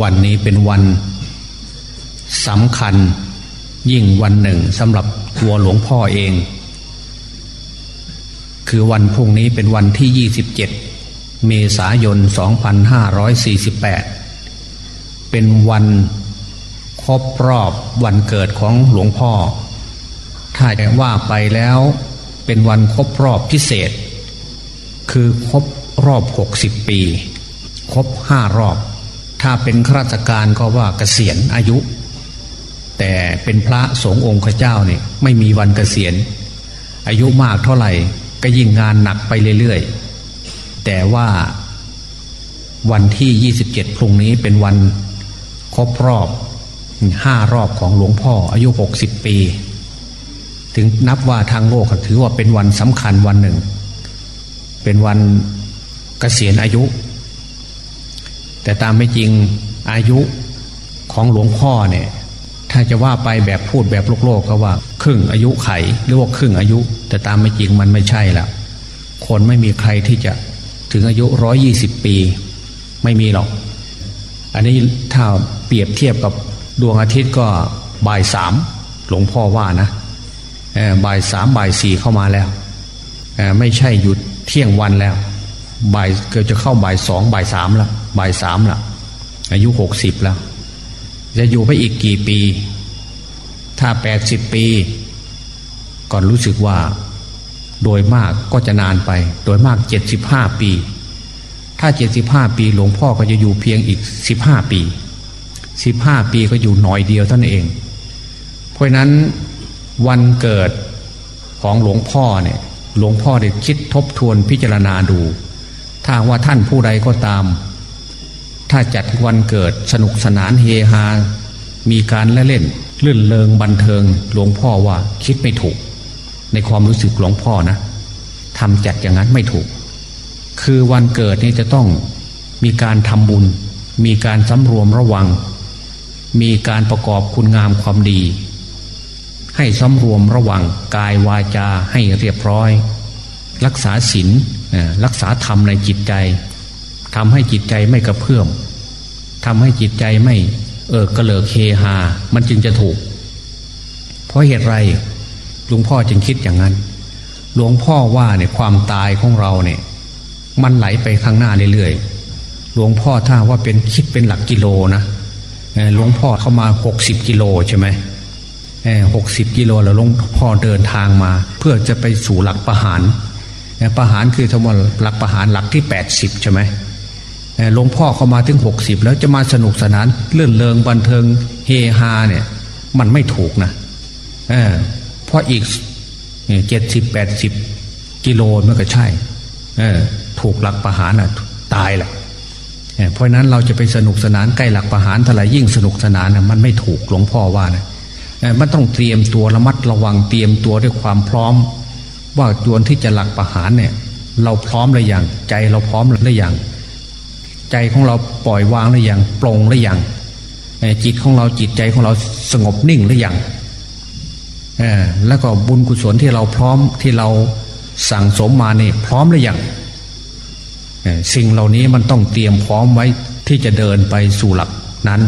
วันนี้เป็นวันสำคัญยิ่งวันหนึ่งสำหรับตัวหลวงพ่อเอง คือวันพรุ่งนี้เป็นวันที่ 27 เมษายน 2548 เป็นวันครบรอบวันเกิดของหลวงพ่อ ถ้าจะว่าไปแล้วเป็นวันครบรอบพิเศษ คือครบรอบ 60 ปี ครบห้ารอบ ถ้าเป็นข้าราชการก็ว่าเกษียณอายุ แต่เป็นพระสงฆ์องค์เจ้าเนี่ยไม่มีวันเกษียณ อายุมากเท่าไหร่ก็ยิ่งงานหนักไปเรื่อยๆ แต่ว่าวันที่ 27 พรุ่งนี้เป็นวันครบรอบห้ารอบของหลวงพ่ออายุ 60 ปี ถึงนับว่าทางโลกถือว่าเป็นวันสำคัญวันหนึ่ง เป็นวันเกษียณอายุ แต่ตามไม่จริงอายุของหลวงพ่อเนี่ย ถ้าจะว่าไปแบบพูดแบบโลกโลกก็ว่า ครึ่งอายุไขหรือว่าครึ่งอายุ แต่ตามไม่จริงมันไม่ใช่ละคนไม่มีใครที่จะถึงอายุร้อยี่สิบปี ไม่มีหรอก อันนี้ถ้าเปรียบเทียบกับดวงอาทิตย์ก็บ่ายสามหลวงพ่อว่านะบ่ายสามบ่ายสี่เข้ามาแล้ว ไม่ใช่หยุดเที่ยงวันแล้ว บ่ายเกือบจะเข้าบ่ายสองบ่ายสามแล้ว บ่ายสามละอายุหกสิบแล้ว จะอยู่ไปอีกกี่ปี ถ้าแปดสิบปี ก่อนรู้สึกว่า โดยมากก็จะนานไป โดยมากเจ็ดสิบห้าปี ถ้าเจ็ดสิบห้าปีหลวงพ่อก็จะอยู่เพียงอีกสิบห้าปีสิบห้าปีก็อยู่หน่อยเดียวท่านเอง เพราะนั้นวันเกิดของหลวงพ่อเนี่ยหลวงพ่อได้คิดทบทวนพิจารณาดู ถ้าว่าท่านผู้ใดก็ตาม ถ้าจัดวันเกิดสนุกสนานเฮฮา มีการเล่นลื่นเลงบันเทิงหลวงพ่อว่าคิดไม่ถูก ในความรู้สึกหลวงพ่อนะทำจัดอย่างนั้นไม่ถูก คือวันเกิดนี่จะต้องมีการทำบุญ มีการสำรวมระวัง มีการประกอบคุณงามความดี ให้สำรวมระวังกายวาจาให้เรียบร้อย รักษาศีลรักษาธรรมในจิตใจ ทำให้จิตใจไม่กระเพื่อมทำให้จิตใจไม่ เออกระเลิกเฮฮามันจึงจะถูก เพราะเหตุไรหลวงพ่อจึงคิดอย่างนั้น หลวงพ่อว่าเนี่ยความตายของเราเนี่ย มันไหลไปข้างหน้าเรื่อยๆหลวงพ่อถ้าว่าเป็นคิดเป็นหลักกิโลนะหลวงพ่อเข้ามาหกสิบกิโลใช่ไหมหกสิบกิโลแล้วหลวงพ่อเดินทางมา เพื่อจะไปสู่หลักประหารประหารคือทั้งหมดหลักประหารหลักที่แปดสิบใช่ไหม หลวงพ่อเข้ามาถึงหกสิบแล้วจะมาสนุกสนานเลื่อนเลงบันเทิงเฮฮาเนี่ย มันไม่ถูกนะเเพราะอีกเจ็ดสิบแปดสิบกิโลมันก็ใช่ถูกหลักประหารน่ะตายแหละเพราะนั้นเราจะไปสนุกสนานใกล้หลักประหารเท่าไรยิ่งสนุกสนานมันไม่ถูกหลวงพ่อว่านะมันต้องเตรียมตัวระมัดระวังเตรียมตัวด้วยความพร้อม ว่าจวนที่จะหลักประหารเนี่ย เราพร้อมหรือยังใจเราพร้อมหรือยัง ใจของเราปล่อยวางหรือยังปรงหรือยังจิตของเราจิตใจของเราสงบนิ่งหรือยังแล้วก็บุญกุศลที่เราพร้อมที่เราสั่งสมมาเนี่ยพร้อมหรือยังสิ่งเหล่านี้มันต้องเตรียมพร้อมไว้ที่จะเดินไปสู่หลักนั้น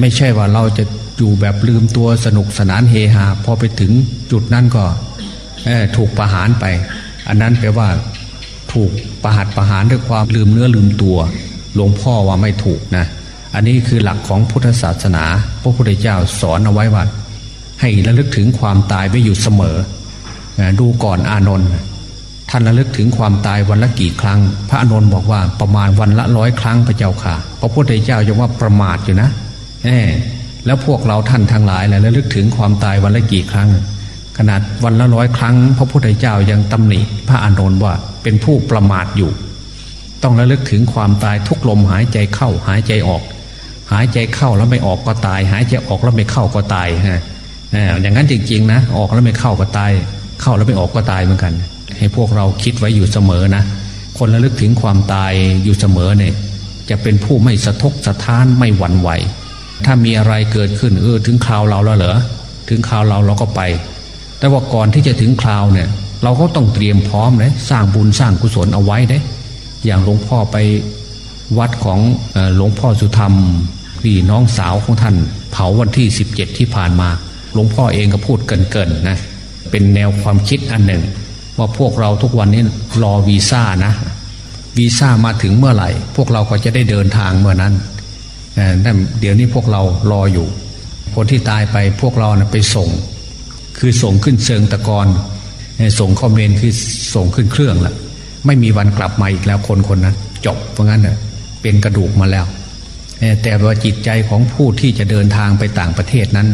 ไม่ใช่ว่าเราจะอยู่แบบลืมตัวสนุกสนานเฮฮาพอไปถึงจุดนั้นก็ถูกประหารไป อันนั้นแปลว่า ถูกประหัตประหารด้วยความลืมเนื้อลืมตัวหลวงพ่อว่าไม่ถูกนะ อันนี้คือหลักของพุทธศาสนา พระพุทธเจ้าสอนเอาไว้ว่าให้ระลึกถึงความตายไม่อยู่เสมอ ดูก่อนอานนท์ท่านระลึกถึงความตายวันละกี่ครั้ง พระอนุนบอกว่าประมาณวันละร้อยครั้งพระเจ้าค่ะ พระพุทธเจ้ายังว่าประมาทอยู่นะแล้วพวกเราท่านทั้งหลายแหละระลึกถึงความตายวันละกี่ครั้ง ขนาดวันละร้อยครั้ง พระพุทธเจ้ายังตำหนิพระอานุนว่าเป็นผู้ประมาทอยู่ ต้องระลึกถึงความตายทุกลมหายใจเข้าหายใจออก หายใจเข้าแล้วไม่ออกก็ตาย หายใจออกแล้วไม่เข้าก็ตายฮะอย่างนั้นจริงๆนะ ออกแล้วไม่เข้าก็ตาย เข้าแล้วไม่ออกก็ตายเหมือนกัน ให้พวกเราคิดไว้อยู่เสมอนะ คนระลึกถึงความตายอยู่เสมอเนี่ย จะเป็นผู้ไม่สะทกสะท้านไม่หวั่นไหว ถ้ามีอะไรเกิดขึ้นเออถึงคราวเราแล้วเหรอ ถึงคราวเราเราก็ไป แต่ว่าก่อนที่จะถึงคราวเนี่ย เราก็ต้องเตรียมพร้อมเลยสร้างบุญสร้างกุศลเอาไว้เด้อย่างหลวงพ่อไปวัดของหลวงพ่อสุธรรมที่น้องสาวของท่าน เผาวันที่ 17 ที่ผ่านมา หลวงพ่อเองก็พูดเกินๆนะเป็นแนวความคิดอันหนึ่ง ว่าพวกเราทุกวันนี้รอวีซ่านะวีซ่ามาถึงเมื่อไหร่ พวกเราก็จะได้เดินทางเมื่อนั้นนั่นเดี๋ยวนี้พวกเรารออยู่ คนที่ตายไปพวกเรานะไปส่ง คือส่งขึ้นเชิงตะกอนส่งคอมเมนคือส่งขึ้นเครื่องละไม่มีวันกลับมาอีกแล้วคนคนนั้นจบเพราะงั้นเน่ยเป็นกระดูกมาแล้ว แต่ว่าจิตใจของผู้ที่จะเดินทางไปต่างประเทศนั้น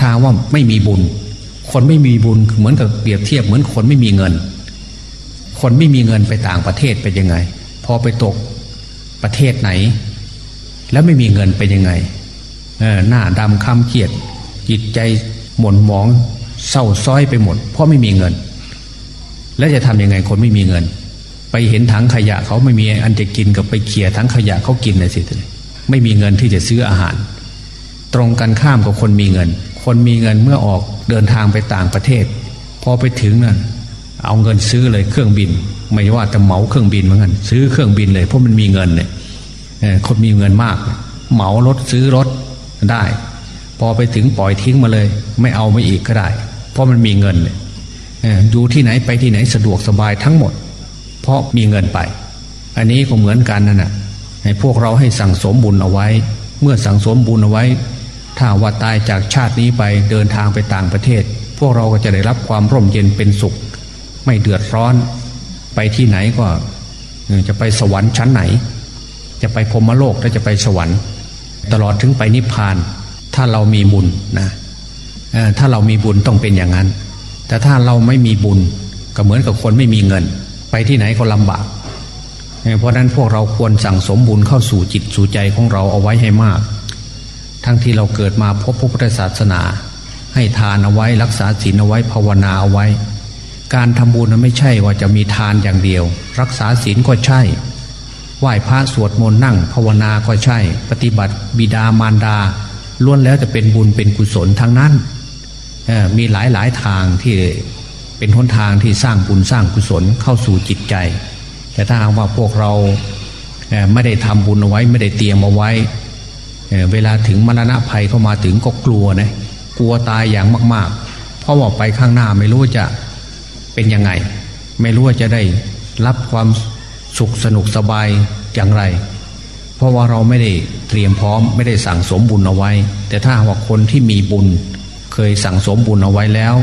ทางว่าไม่มีบุญ คนไม่มีบุญเหมือนกับเปรียบเทียบเหมือนคนไม่มีเงิน คนไม่มีเงินไปต่างประเทศเป็นยังไง พอไปตกประเทศไหน แล้วไม่มีเงินเป็นยังไงหน้าดำคำเกียดจิตใจ หม่นหมองเศร้าซ้อยไปหมด เพราะไม่มีเงิน แล้วจะทำยังไงคนไม่มีเงิน ไปเห็นถังขยะเขาไม่มีอันจะกินกับไปเขี่ยถังขยะเขากินเลยสิไม่มีเงินที่จะซื้ออาหาร ตรงกันข้ามกับคนมีเงิน คนมีเงินเมื่อออกเดินทางไปต่างประเทศ พอไปถึงนั่นเอาเงินซื้อเลยเครื่องบิน ไม่ว่าจะเหมาเครื่องบินเหมือนกันซื้อเครื่องบินเลยเพราะมันมีเงินเนี่ยคนมีเงินมาก เหมารถซื้อรถได้ พอไปถึงปล่อยทิ้งมาเลย ไม่เอาไม่อีกก็ได้ เพราะมันมีเงินเลยอยู่ที่ไหนไปที่ไหนสะดวกสบายทั้งหมด เพราะมีเงินไป อันนี้ก็เหมือนกันนั่นแหะให้พวกเราให้สั่งสมบุญเอาไว้ เมื่อสั่งสมบุญเอาไว้ ถ้าว่าตายจากชาตินี้ไปเดินทางไปต่างประเทศ พวกเราก็จะได้รับความร่มเย็นเป็นสุข ไม่เดือดร้อน ไปที่ไหนก็จะไปสวรรค์ชั้นไหน จะไปพรมโลกแล้วจะไปสวรรค์ ตลอดถึงไปนิพพาน ถ้าเรามีบุญนะถ้าเรามีบุญต้องเป็นอย่างนั้น แต่ถ้าเราไม่มีบุญก็เหมือนกับคนไม่มีเงิน ไปที่ไหนก็ลำบาก เพราะนั้นพวกเราควรสั่งสมบุญเข้าสู่จิตสู่ใจของเราเอาไว้ให้มาก ทั้งที่เราเกิดมาพบพระพุทธศาสนา ให้ทานเอาไว้รักษาศีลเอาไว้ภาวนาเอาไว้ การทำบุญนั้นไม่ใช่ว่าจะมีทานอย่างเดียว รักษาศีลก็ใช่ไหว้พระสวดมนต์นั่งภาวนาก็ใช่ ปฏิบัติบิดามารดา ล้วนแล้วจะเป็นบุญเป็นกุศลทั้งนั้นมีหลายหลายทางที่เป็นหนทางที่สร้างบุญสร้างกุศลเข้าสู่จิตใจ แต่ถ้าหากว่าพวกเราไม่ได้ทำบุญเอาไว้ไม่ได้เตรียมเอาไว้ เวลาถึงมรณะภัยเข้ามาถึงก็กลัวนะกลัวตายอย่างมาก ๆ เพราะว่าไปข้างหน้าไม่รู้จะเป็นยังไง ไม่รู้ว่าจะได้รับความสุขสนุกสบายอย่างไร เพราะว่าเราไม่ได้เตรียมพร้อมไม่ได้สั่งสมบุญเอาไว้ แต่ถ้าว่าคนที่มีบุญ เคยสั่งสมบุญเอาไว้แล้ว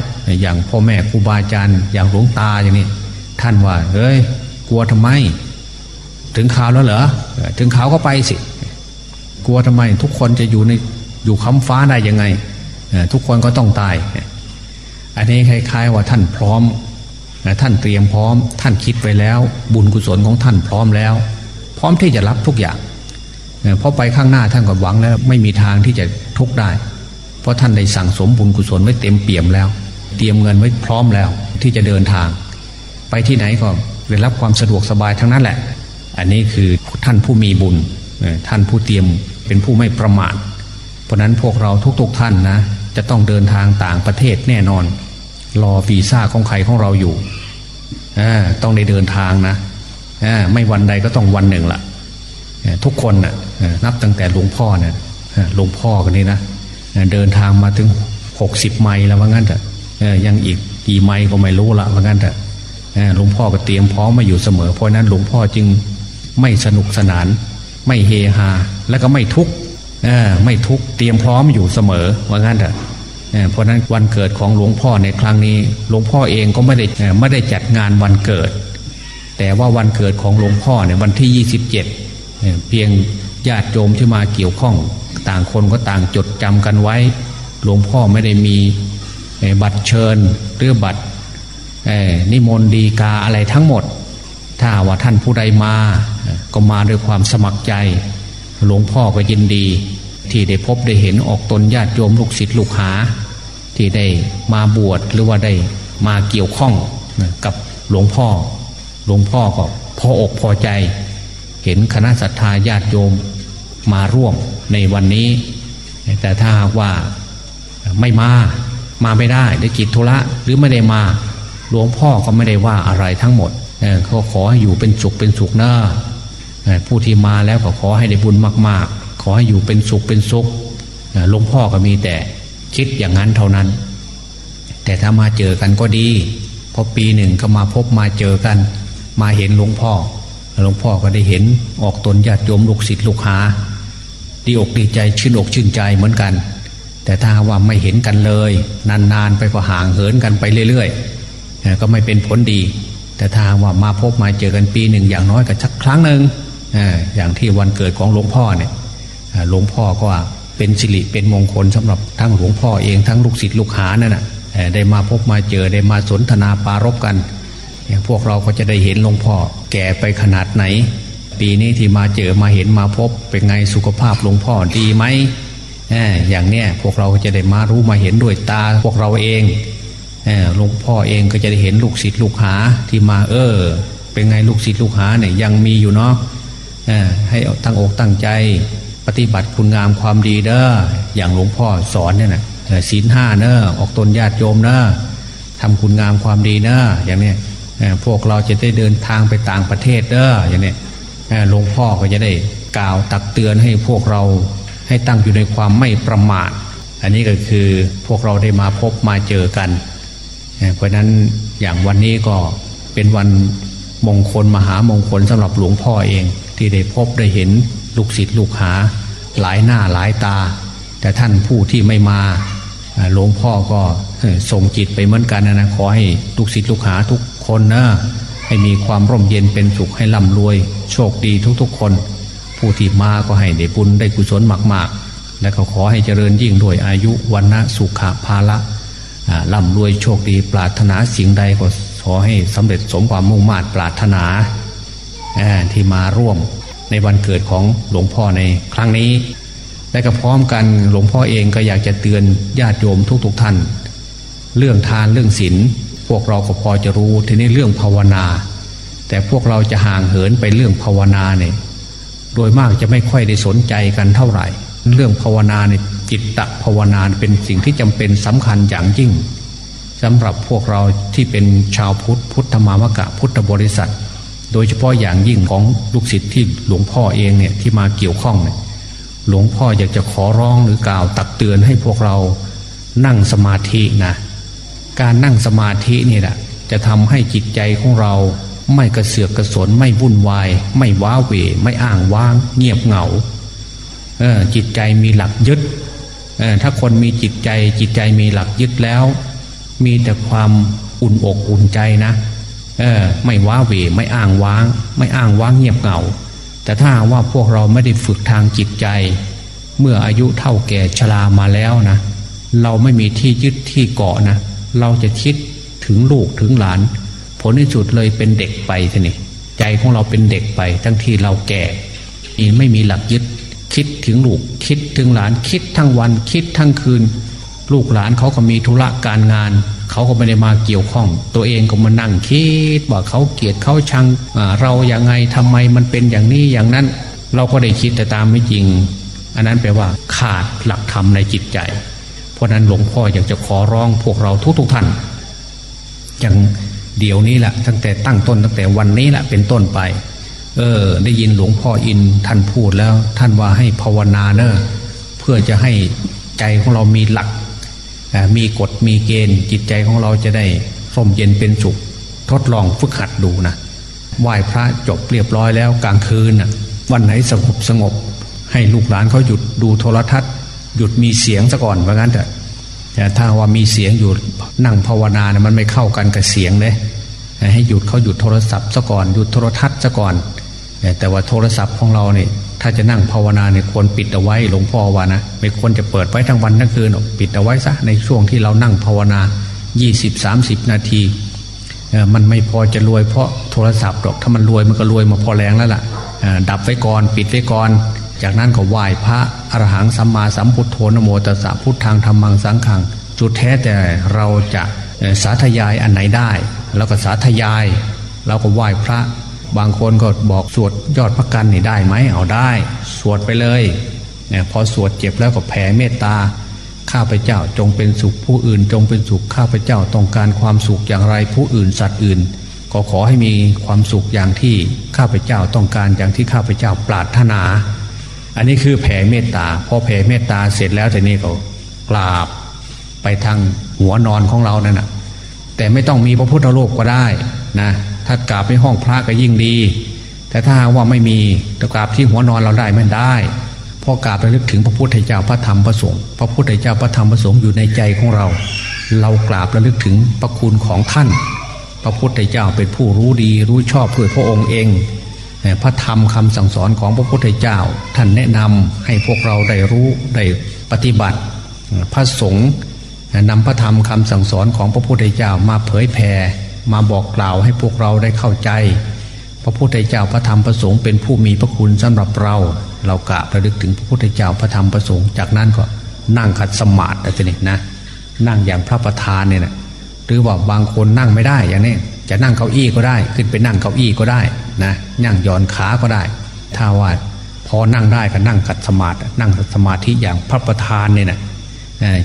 อย่างพ่อแม่ครูบาอาจารย์อย่างหลวงตาอย่างนี้ท่านว่าเฮ้ยกลัวทำไม ถึงข่าวแล้วเหรอถึงข่าวก็ไปสิ กลัวทำไม ทุกคนจะอยู่ในอยู่ค้ำฟ้าได้ยังไงทุกคนก็ต้องตาย อันนี้คล้ายๆว่าท่านพร้อมท่านเตรียมพร้อม ท่านคิดไว้แล้ว บุญกุศลของท่านพร้อมแล้ว พร้อมที่จะรับทุกอย่าง เพราะไปข้างหน้าท่านก็หวังแล้วไม่มีทางที่จะทุกได้ เพราะท่านได้สั่งสมบุญกุศลไว้เต็มเปี่ยมแล้ว เตรียมเงินไว้พร้อมแล้วที่จะเดินทาง ไปที่ไหนก็ได้รับความสะดวกสบายทั้งนั้นแหละ อันนี้คือท่านผู้มีบุญท่านผู้เตรียมเป็นผู้ไม่ประมาทเพราะนั้นพวกเราทุกๆทท่านนะจะต้องเดินทางต่างประเทศแน่นอน รอวีซ่าของใครของเราอยู่ต้องได้เดินทางนะไม่วันใดก็ต้องวันหนึ่งละ่ะ ทุกคนนะ่ะนับตั้งแต่หลวงพ่อเนี่ยหลวงพ่อคนนี้นะเดินทางมาถึงหกสิบไมล์แล้วว่างั้นแต่ยังอีกกี่ไมล์ก็ไม่รู้ละว่างั้นแต่หลวงพ่อก็เตรียมพร้อมมาอยู่เสมอ เพราะนั้นหลวงพ่อจึงไม่สนุกสนาน ไม่เฮฮาแล้วก็ไม่ทุกข์ไม่ทุกข์เตรียมพร้อมอยู่เสมอว่างั้นแต่เพราะนั้นวันเกิดของหลวงพ่อในครั้งนี้ หลวงพ่อเองก็ไม่ได้ไม่ได้จัดงานวันเกิด แต่ว่าวันเกิดของหลวงพ่อเนี่ยวันที่ยี่สิบ เพียงญาติโยมที่มาเกี่ยวข้อง ต่างคนก็ต่างจดจำกันไว้ หลวงพ่อไม่ได้มีบัตรเชิญหรือบัตรนิมนต์ดีกาอะไรทั้งหมด ถ้าว่าท่านผู้ใดมาก็มาด้วยความสมัครใจ หลวงพ่อก็ยินดี ที่ได้พบได้เห็นออกตนญาติโยมลูกศิษย์ลูกหา ที่ได้มาบวชหรือว่าได้มาเกี่ยวข้องกับหลวงพ่อ หลวงพ่อก็พออกพอใจ เห็นคณะศรัทธาญาติโยมมาร่วมในวันนี้ แต่ถ้าหากว่าไม่มามาไม่ได้ได้กิจธุระหรือไม่ได้มาหลวงพ่อก็ไม่ได้ว่าอะไรทั้งหมดเขาขอให้อยู่เป็นสุขเป็นสุขน้าผู้ที่มาแล้วก็ขอให้ได้บุญมาก ๆ ขอให้อยู่เป็นสุขเป็นสุขหลวงพ่อก็มีแต่คิดอย่างนั้นเท่านั้น แต่ถ้ามาเจอกันก็ดี พอปีหนึ่งก็มาพบมาเจอกัน มาเห็นหลวงพ่อ หลวงพ่อก็ได้เห็นออกตนญาติโยมลูกศิษย์ลูกหาดีอกดีใจชื่นอกชื่นใจเหมือนกัน แต่ถ้าว่าไม่เห็นกันเลย นานๆไปก็ห่างเหินกันไปเรื่อยๆก็ไม่เป็นผลดี แต่ถ้าว่ามาพบมาเจอกันปีหนึ่งอย่างน้อยก็สักครั้งหนึ่งอย่างที่วันเกิดของหลวงพ่อเนี่ยหลวงพ่อก็เป็นสิริเป็นมงคลสำหรับทั้งหลวงพ่อเองทั้งลูกศิษย์ลูกหานั่นนะได้มาพบมาเจอได้มาสนทนาปารบกัน พวกเราก็จะได้เห็นหลวงพ่อแก่ไปขนาดไหน ปีนี้ที่มาเจอมาเห็นมาพบ เป็นไงสุขภาพหลวงพ่อดีไหมอย่างเนี้ยพวกเราจะได้มารู้มาเห็นด้วยตาพวกเราเองหลวงพ่อเองก็จะได้เห็นลูกศิษย์ลูกหาที่มาเออ เป็นไงลูกศิษย์ลูกหาเนี่ยยังมีอยู่เนาะให้ตั้งอกตั้งใจ ปฏิบัติคุณงามความดีเด้ออย่างหลวงพ่อสอนเนี่ยนะศีลห้าเนอะออกตนญาติโยมเนอะทำคุณงามความดีเนอะอย่างเนี้ย พวกเราจะได้เดินทางไปต่างประเทศเนออย่างนี้หลวงพ่อก็จะได้กล่าวตักเตือนให้พวกเราให้ตั้งอยู่ในความไม่ประมาท อันนี้ก็คือพวกเราได้มาพบมาเจอกัน เพราะนั้นอย่างวันนี้ก็เป็นวันมงคลมหามงคลสำหรับหลวงพ่อเอง ที่ได้พบได้เห็นลูกศิษย์ลูกหา หลายหน้าหลายตา แต่ท่านผู้ที่ไม่มา หลวงพ่อก็ส่งจิตไปเหมือนกันนะขอให้ลูกศิษย์ลูกหาทุกคนนะให้มีความร่มเย็นเป็นสุขให้ร่ำรวย โชคดีทุกๆคน ผู้ที่มาก็ให้ได้บุญได้กุศลมากๆ และก็ขอให้เจริญยิ่งด้วยอายุวันนะสุขภาละร่ำรวยโชคดีปรารถนาสิ่งใดก็ขอให้สำเร็จสมความมุ่งมา่ปรารถนาที่มาร่วมในวันเกิดของหลวงพ่อในครั้งนี้ และก็พร้อมกันหลวงพ่อเองก็อยากจะเตือนญาติโยมทุกๆทท่าน เรื่องทานเรื่องศีลพวกเราก็พอจะรู้ทีนี้เรื่องภาวนา แต่พวกเราจะห่างเหินไปเรื่องภาวนาเนี่ยโดยมากจะไม่ค่อยได้สนใจกันเท่าไหร่ เรื่องภาวนาเนี่ยจิตตะภาวนาเป็นสิ่งที่จำเป็นสำคัญอย่างยิ่งสำหรับพวกเราที่เป็นชาวพุทธพุทธมามกะพุทธบริษัท โดยเฉพาะอย่างยิ่งของลูกศิษย์ที่หลวงพ่อเองเนี่ยที่มาเกี่ยวข้องเนี่ย หลวงพ่ออยากจะขอร้องหรือกล่าวตักเตือนให้พวกเรานั่งสมาธินะการนั่งสมาธินี่แหละจะทำให้จิตใจของเราไม่กระเสือกกระสนไม่วุ่นวาย ไม่ว้าเหวไม่อ้างว้าง เงียบเหงาเออจิตใจมีหลักยึดเออถ้าคนมีจิตใจ จิตใจมีหลักยึดแล้ว มีแต่ความอุ่นอกอุ่นใจนะเออไม่ว้าเหวไม่อ้างว้าง ไม่อ้างว้างเงียบเหงา แต่ถ้าว่าพวกเราไม่ได้ฝึกทางจิตใจ เมื่ออายุเท่าแก่ชรามาแล้วนะ เราไม่มีที่ยึดที่เกาะนะ เราจะคิดถึงลูกถึงหลาน ผลที่สุดเลยเป็นเด็กไปทีนี่ใจของเราเป็นเด็กไป ทั้งที่เราแก่อีไม่มีหลักยึด คิดถึงลูก คิดถึงหลาน คิดทั้งวัน คิดทั้งคืน ลูกหลานเขาก็มีธุระการงาน เขาก็ไม่ได้มาเกี่ยวข้อง ตัวเองก็มานั่งคิดว่าเขาเกลียดเขาชังเราอย่างไงทำไมมันเป็นอย่างนี้อย่างนั้น เราก็ได้คิดแต่ตามไม่จริง อันนั้นแปลว่าขาดหลักธรรมในจิตใจ เพราะนั้นหลวงพ่ออยากจะขอร้องพวกเราทุกๆทท่านอย่างเดี๋ยวนี้แหละตั้งแต่ตั้งต้นตั้งแต่วันนี้แหละเป็นต้นไป เออ ได้ยินหลวงพ่ออินท่านพูดแล้ว ท่านว่าให้ภาวนาเนอะเพื่อจะให้ใจของเรามีหลัก มีกฎมีเกณฑ์จิตใจของเราจะได้ร่มเย็นเป็นสุข ทดลองฝึกหัดดูนะไหว้พระจบเรียบร้อยแล้วกลางคืนนะวันไหนสงบสงบ ให้ลูกหลานเขาหยุดดูโทรทัศน์ หยุดมีเสียงซะก่อนว่างั้นเถอะแต่ถ้าว่ามีเสียงอยู่นั่งภาวนาเนี่ยมันไม่เข้ากันกับเสียงเลยให้หยุดเขาหยุดโทรศัพท์ซะก่อนหยุดโทรทัศน์ซะก่อนแต่ว่าโทรศัพท์ของเราเนี่ย ถ้าจะนั่งภาวนาเนี่ยควรปิดเอาไว้หลวงพ่อว่านะไม่ควรจะเปิดไว้ทั้งวันทั้งคืนปิดเอาไว้ซะในช่วงที่เรานั่งภาวนา 20-30 นาทีมันไม่พอจะรวยเพราะโทรศัพท์หรอกถ้ามันรวยมันก็รวยมาพอแรงแล้วล่ะดับไว้ก่อน ปิดไว้ก่อน จากนั้นก็ไหว้พระอรหังสัมมาสัมพุทโธนโมตัสสะพุทธังธรรมังสังขัง จุดแท้แต่เราจะสาธยายอันไหนได้ แล้วก็สาธยายเราก็ไหว้พระ บางคนก็บอกสวดยอดพระกันนี่ได้ไหมเอาได้ สวดไปเลยเนี่ยพอสวดเจ็บแล้วก็แผ่เมตตาข้าพเจ้าจงเป็นสุขผู้อื่น จงเป็นสุขข้าพเจ้าต้องการความสุขอย่างไรผู้อื่นสัตว์อื่นขก็ขอให้มีความสุขอย่างที่ข้าพเจ้าต้องการอย่างที่ข้าพเจ้าปรารถนา อันนี้คือแผ่เมตตาพอแผ่เมตตาเสร็จแล้วแต่นี้ก็กราบไปทางหัวนอนของเรานั่นนะแต่ไม่ต้องมีพระพุทธรูปก็ได้นะ ถ้ากราบในห้องพระก็ยิ่งดี แต่ถ้าว่าไม่มีจะกราบที่หัวนอนเราได้ไม่ได้พอกราบระลึกถึงพระพุทธเจ้าพระธรรมพระสงฆ์พระพุทธเจ้าพระธรรมพระสงฆ์อยู่ในใจของเรา เรากราบระลึกถึงพระคุณของท่าน พระพุทธเจ้าเป็นผู้รู้ดีรู้ชอบด้วยพระองค์เองพระธรรมคำสั่งสอนของพระพุทธเจ้า ท่านแนะนำให้พวกเราได้รู้ได้ปฏิบัติ พระสงฆ์นำพระธรรมคำสั่งสอนของพระพุทธเจ้ามาเผยแผ่ มาบอกกล่าวให้พวกเราได้เข้าใจ พระพุทธเจ้าพระธรรมพระสงฆ์เป็นผู้มีพระคุณสำหรับเรา เรากะระลึกถึงพระพุทธเจ้าพระธรรมพระสงฆ์จากนั้นก็นั่งขัดสมาธิอะไรนี่นะนั่งอย่างพระประธานเนี่ยนะหรือว่าบางคนนั่งไม่ได้อย่างนี้จะนั่งเก้าอี้ก็ได้ ขึ้นไปนั่งเก้าอี้ก็ได้นะนั่งย่อนขาก็ได้ ถ้าว่าพอนั่งได้ก็นั่งขัดสมาธินั่งสมาธิอย่างพระประธานเนี่ยนะ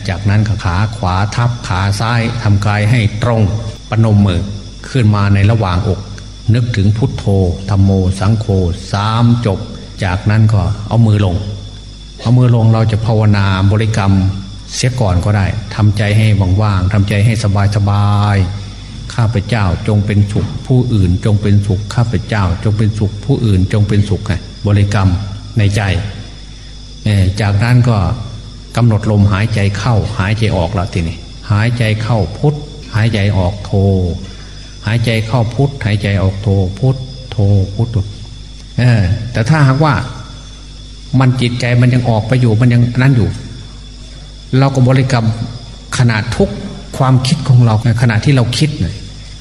จากนั้นขาขวาทับขาซ้ายทำกายให้ตรง ปนมมือขึ้นมาในระหว่างอก นึกถึงพุทโธธรรมโม สังโฆสามจบ จากนั้นก็เอามือลง เอามือลงเราจะภาวนาบริกรรมเสียก่อนก็ได้ทำใจให้ว่างๆทำใจให้สบายสบายข้าพเจ้าจงเป็นสุขผู้อื่นจงเป็นสุขข้าพเจ้า จงเป็นสุขผู้อื่นจงเป็นสุขไงบริกรรมในใจ จากนั้นก็กำหนดลมหายใจเข้าหายใจออกล้วทีนี้หายใจเข้าพุทายใจออกโท หายใจเข้าพุทหายใจออกโทพุทโทพุทเออ แต่ถ้าหากว่ามันจิตใจมันยังออกไปอยู่มันยังนั่นอยู่ เราก็บริกรรมขนาดทุกความคิดของเราขณะที่เราคิด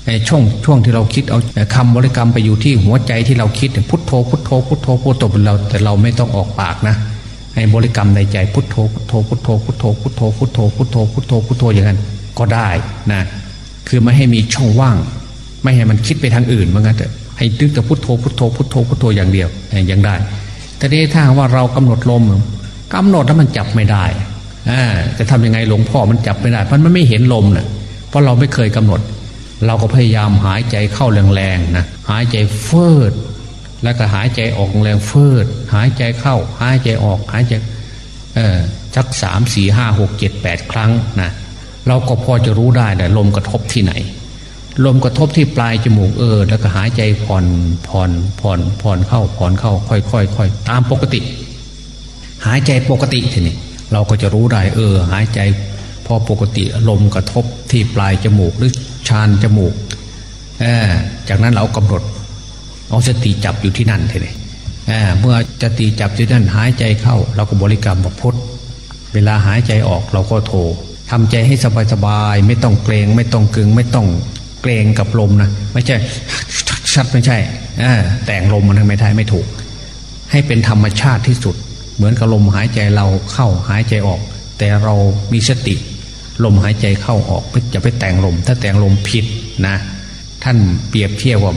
ในช่วงช่วงที่เราคิดเอาคำบริกรรมไปอยู่ที่หัวใจที่เราคิดพุทโธพุทโธพุทโธพุทโธเรา แต่เราไม่ต้องออกปากนะให้บริกรรมในใจพุทโธพุทโธพุทโธพุทโธพุทโธพุทโธพุทโธพุทโธพุทโธอย่างนั้นก็ได้นะ คือไม่ให้มีช่องว่าง ไม่ให้มันคิดไปทางอื่นเหมือนกันแต่ให้ดึกแต่พุทโธพุทโธพุทโธพุทโธอย่างเดียวอย่างได้แต่นี้ถ้าว่าเรากำหนดลมกำหนดแล้วมันจับไม่ได้จะทำยังไงหลวงพ่อมันจับไม่ได้เพราะมันไม่เห็นลมนะ่ะเพราะเราไม่เคยกำหนด เราก็พยายามหายใจเข้าแรงๆนะหายใจเฟิดแล้วก็หายใจออกแรงเฟิดหายใจเข้า หายใจออกหายใจเออสักสามสี่ห้าหกเจ็ดแปดครั้งนะ เราก็พอจะรู้ได้แต่ลมกระทบที่ไหน ลมกระทบที่ปลายจมูกเออ แล้วก็หายใจผ่อนผ่อนผ่อนผ่อนเข้าผ่อนเข้า ค่อยค่อยค่อยตามปกติ หายใจปกติทีนี้เราก็จะรู้ได้เออ หายใจพอปกติลมกระทบที่ปลายจมูกหรือชานจมูกเออจากนั้นเรากำหนดเอาสติจับอยู่ที่นั่นทีนี้เมื่อสติจับที่นั่นหายใจเข้า เราก็บริกรรมบอกพุทเวลาหายใจออกเราก็โท ทำใจให้สบายสบายไม่ต้องเกรง ไม่ต้องกึง ไม่ต้องเกรงกับลมนะ ไม่ใช่ชัดไม่ใช่แต่งลมมันไม่ได้ไม่ถูก ให้เป็นธรรมชาติที่สุด เหมือนกับลมหายใจเราเข้าหายใจออก แต่เรามีสติ ลมหายใจเข้าออกจะไปแต่งลม ถ้าแต่งลมผิดนะ ท่านเปรียบเทียบว่า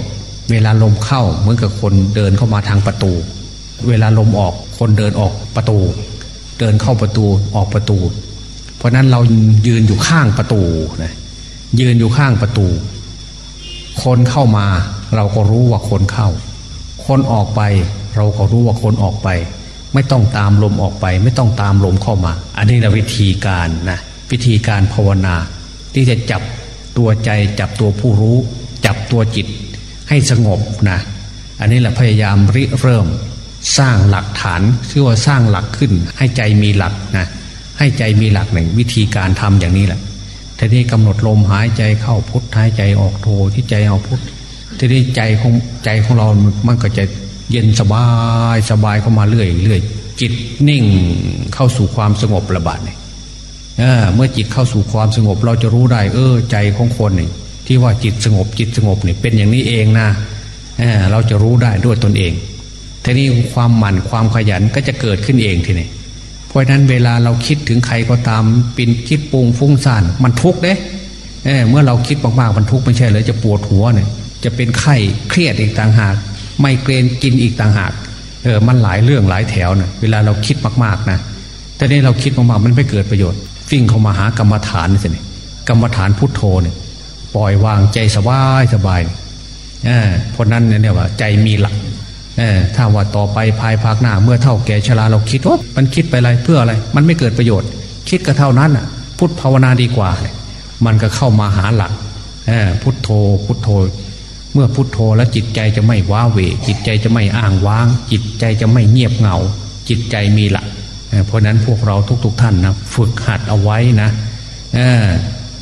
เวลาลมเข้าเหมือนกับคนเดินเข้ามาทางประตู เวลาลมออกคนเดินออกประตู เดินเข้าประตูออกประตู เพราะนั้นเรายืนอยู่ข้างประตูนะยืนอยู่ข้างประตู คนเข้ามาเราก็รู้ว่าคนเข้า คนออกไปเราก็รู้ว่าคนออกไป ไม่ต้องตามลมออกไป ไม่ต้องตามลมเข้ามา อันนี้เราวิธีการนะวิธีการภาวนา ที่จะจับตัวใจจับตัวผู้รู้ จับตัวจิตให้สงบนะอันนี้แหละพยายามริเริ่มสร้างหลักฐานชื่อว่าสร้างหลักขึ้นให้ใจมีหลักนะ ให้ใจมีหลักหนึ่งวิธีการทำอย่างนี้แหละทีนี้กำหนดลมหายใจเข้าพุทหายใจออกโทที่ใจเอาพุททีนี้ใจของใจของเรา มันก็จะเย็นสบายสบายเข้ามาเรื่อยเรื่อยจิตนิ่งเข้าสู่ความสงบระบาดเนี่ยเมื่อจิตเข้าสู่ความสงบเราจะรู้ได้ เออ ใจของคนนี่ที่ว่าจิตสงบจิตสงบเนี่ยเป็นอย่างนี้เองนะเเราจะรู้ได้ด้วยตนเองทีนี้ความหมั่นความขยันก็จะเกิดขึ้นเองทีนี้ เพราะนั้นเวลาเราคิดถึงใครก็ตามปินคิดปุงฟุ้งซ่านมันทุกข์เด้เเมื่อเราคิดมากๆมันทุกข์ไม่ใช่เลยจะปวดหัวเนี่ยจะเป็นไข้เครียดอีกต่างหาก ไม่เกรนกินอีกต่างหากเออมันหลายเรื่องหลายแถวนะเวลาเราคิดมากๆนะแต่นี่เราคิดมากๆมันไม่เกิดประโยชน์ฟิ่งเข้ามาหากรรมฐานนี่สิกรรมฐานพุทโธเนี่ยปล่อยวางใจสบายสบายเพราะนั้นเนี่ยว่าใจมีหลัก ถ้าว่าต่อไปภายภาคหน้า เมื่อเท่าแก่ชราเราคิดว่ามันคิดไปอะไรเพื่ออะไร มันไม่เกิดประโยชน์ คิดก็เท่านั้นพุทธภาวนาดีกว่า มันก็เข้ามาหาหลักพุทโธพุทโธ เมื่อพุทโธแล้วจิตใจจะไม่ว้าเหวจิตใจจะไม่อ้างว้าง จิตใจจะไม่เงียบเหงา จิตใจมีหลักเพราะนั้นพวกเราทุก ๆ ท่านนะฝึกหัดเอาไว้นะ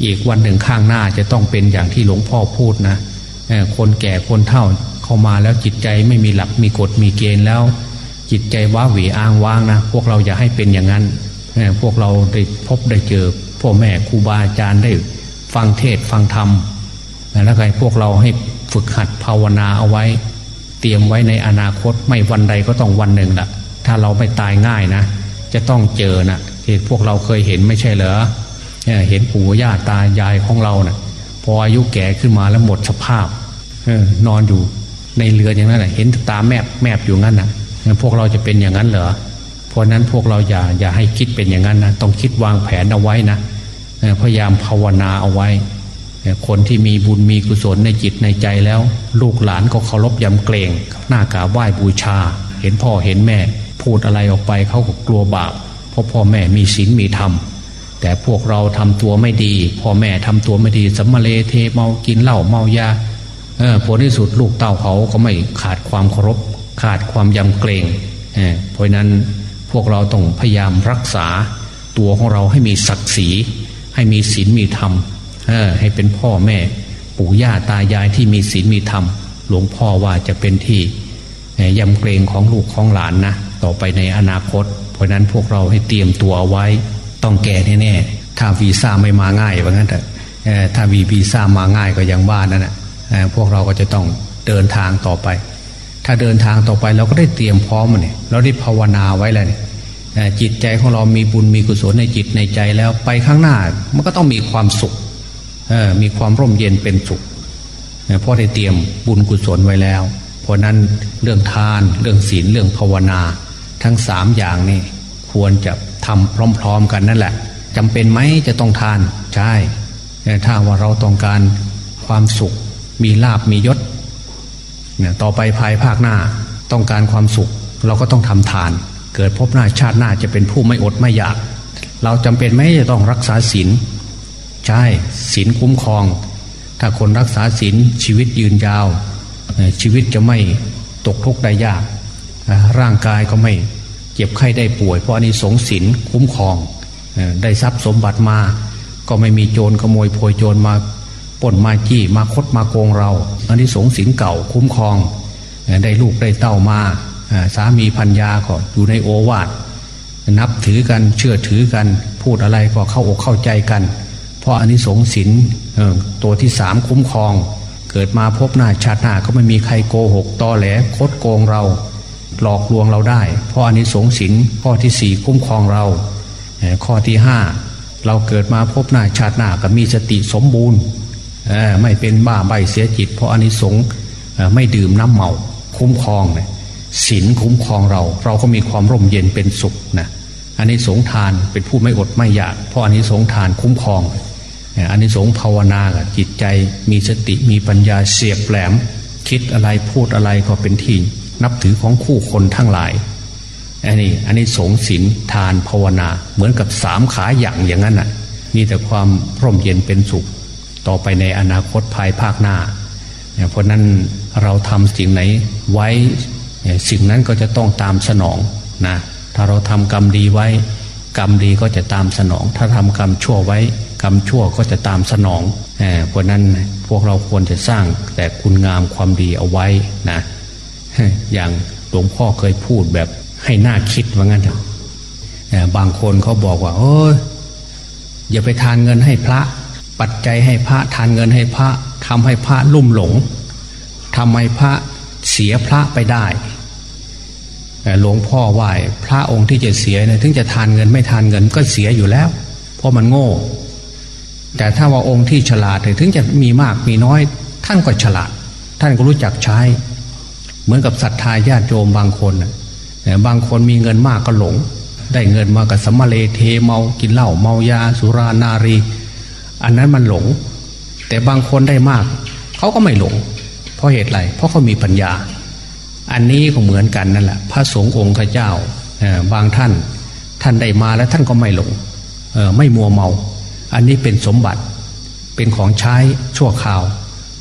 อีกวันหนึ่งข้างหน้าจะต้องเป็นอย่างที่หลวงพ่อพูดนะคนแก่คนเฒ่า เข้ามาแล้วจิตใจไม่มีหลักมีกฎมีเกณฑ์แล้ว จิตใจว้าหวีอ้างว้างนะพวกเราอย่าให้เป็นอย่างนั้นพวกเราได้พบได้เจอพ่อแม่ครูบาอาจารย์ได้ฟังเทศฟังธรรมแล้วไงพวกเราให้ฝึกหัดภาวนาเอาไว้ เตรียมไว้ในอนาคตไม่วันใดก็ต้องวันหนึ่งละถ้าเราไม่ตายง่ายนะ จะต้องเจอนะเหตุพวกเราเคยเห็นไม่ใช่เหรอเห็นปู่ย่าตายายของเรานะ่ะพออายุแก่ขึ้นมาแล้วหมดสภาพนอนอยู่ ในเรืออย่างนั้นเห็นตาแมบแมบอยู่งั้นนะพวกเราจะเป็นอย่างนั้นเหรอเพราะนั้นพวกเราอย่าอย่าให้คิดเป็นอย่างนั้นนะต้องคิดวางแผนเอาไว้นะพยายามภาวนาเอาไว้ คนที่มีบุญมีกุศลในจิตในใจแล้ว ลูกหลานก็เคารพยำเกรงหน้ากราบไหว้บูชา เห็นพ่อเห็นแม่ พูดอะไรออกไปเขาก็กลัวบาปเพราะพ่อแม่มีศีลมีธรรมแต่พวกเราทำตัวไม่ดี พ่อแม่ทำตัวไม่ดีสมมาเลเทเมากินเหล้าเมายา ผลที่สุดลูกเต้าเขาก็ไม่ขาดความเคารพขาดความยำเกรงเเพราะนั้นพวกเราต้องพยายามรักษาตัวของเราให้มีศักดิ์ศรี ให้มีศีลมีธรรมให้เป็นพ่อแม่ปู่ย่าตายายที่มีศีลมีธรรม หลวงพ่อว่าจะเป็นที่ยำเกรงของลูกของหลานนะต่อไปในอนาคต เพราะนั้นพวกเราให้เตรียมตัวไว้ ต้องแก่แน่ๆถ้าวีซ่าไม่มาง่ายว่างั้นแต่ถ้าวีวีซ่ามาง่ายก็ยังว่านั่นแหะ พวกเราก็จะต้องเดินทางต่อไป ถ้าเดินทางต่อไปเราก็ได้เตรียมพร้อมเนี่ยเราได้ภาวนาไว้แล้วเนี่ยจิตใจของเรามีบุญมีกุศลในจิตในใจแล้วไปข้างหน้ามันก็ต้องมีความสุขมีความร่มเย็นเป็นสุขเพราะได้เตรียมบุญกุศลไว้แล้ว เพราะนั้นเรื่องทานเรื่องศีลเรื่องภาวนา ทั้งสามอย่างนี่ควรจะทำพร้อม ๆ กันนั่นแหละจำเป็นไหมจะต้องทานใช่ถ้าว่าเราต้องการความสุข มีลาบมียศเนี่ยต่อไปภายภาคหน้าต้องการความสุข เราก็ต้องทำทาน เกิดพบหน้าชาติหน้าจะเป็นผู้ไม่อดไม่อยาก เราจำเป็นไหมจะต้องรักษาศีลใช่ศีลคุ้มครอง ถ้าคนรักษาศีลชีวิตยืนยาว ชีวิตจะไม่ตกทุกข์ได้ยาก ร่างกายก็ไม่เจ็บไข้ได้ป่วย เพราะอันนี้สงสินคุ้มครองได้ทรัพย์สมบัติมา ก็ไม่มีโจรขโมยโพยโจรมา ป่นมาจี้มาคดมาโกงเราอันนี้สงสินเก่าคุ้มครอง ได้ลูกได้เต้ามาสามีพัญญาก็อยู่ในโอวาทนับถือกันเชื่อถือกัน พูดอะไรก็เข้าอกเข้าใจกัน เพราะอันนี้สงสินตัวที่สามคุ้มครอง เกิดมาพบหน้าชาติหน้าก็ไม่มีใครโกหกตอแหลคดโกงเรา หลอกลวงเราได้ เพราะอันนี้สงสินข้อที่สี่คุ้มครองเรา ข้อที่ห้าเราเกิดมาพบหน้าชาติหน้าก็มีสติสมบูรณ์ ไม่เป็นบ้าใบเสียจิต เพราะอันนี้สงไม่ดื่มน้ำเมาคุ้มครองเนี่ยศีลคุ้มครองเรา เราก็มีความร่มเย็นเป็นสุขนะอันนี้สงทานเป็นผู้ไม่อดไม่อยาก เพราะอันนี้สงทานคุ้มครองอันนี้สงภาวนาจิตใจมีสติมีปัญญาเสียบแหลม คิดอะไรพูดอะไรก็เป็นที่นับถือของคู่คนทั้งหลายอันนี้อันนี้สงสินทานภาวนาเหมือนกับสามขาอย่างอย่างนั้นน่ะมีแต่ความร่มเย็นเป็นสุข ต่อไปในอนาคตภายภาคหน้า เพราะนั้นเราทำสิ่งไหนไว้ สิ่งนั้นก็จะต้องตามสนองนะถ้าเราทำกรรมดีไว้ กรรมดีก็จะตามสนอง ถ้าทำกรรมชั่วไว้ กรรมชั่วก็จะตามสนองเพราะนั้นพวกเราควรจะสร้างแต่คุณงามความดีเอาไว้นะอย่างหลวงพ่อเคยพูดแบบให้หน้าคิดว่างั้นเถอะบางคนเขาบอกว่า โอ้ยอย่าไปทานเงินให้พระ ปัจจัยให้พระทานเงินให้พระทำให้พระลุ่มหลงทำให้พระเสียพระไปได้หลวงพ่อว่าพระองค์ที่จะเสียเนี่ยถึงจะทานเงินไม่ทานเงินก็เสียอยู่แล้ว เพราะมันโง่ แต่ถ้าว่าองค์ที่ฉลาดถึงจะมีมากมีน้อย ท่านก็ฉลาด ท่านก็รู้จักใช้ เหมือนกับศรัทธาญาติโยมบางคนบางคนมีเงินมากก็หลง ได้เงินมากับสมมาเลเทเมากินเหล้าเมายาสุรานารี อันนั้นมันหลง แต่บางคนได้มาก เขาก็ไม่หลง เพราะเหตุไรเพราะเขามีปัญญา อันนี้ก็เหมือนกันนั่นแหละพระสงฆ์องค์ข้าเจ้าบางท่านท่านได้มาแล้วท่านก็ไม่หลงไม่มัวเมา อันนี้เป็นสมบัติเป็นของใช้ชั่วคราว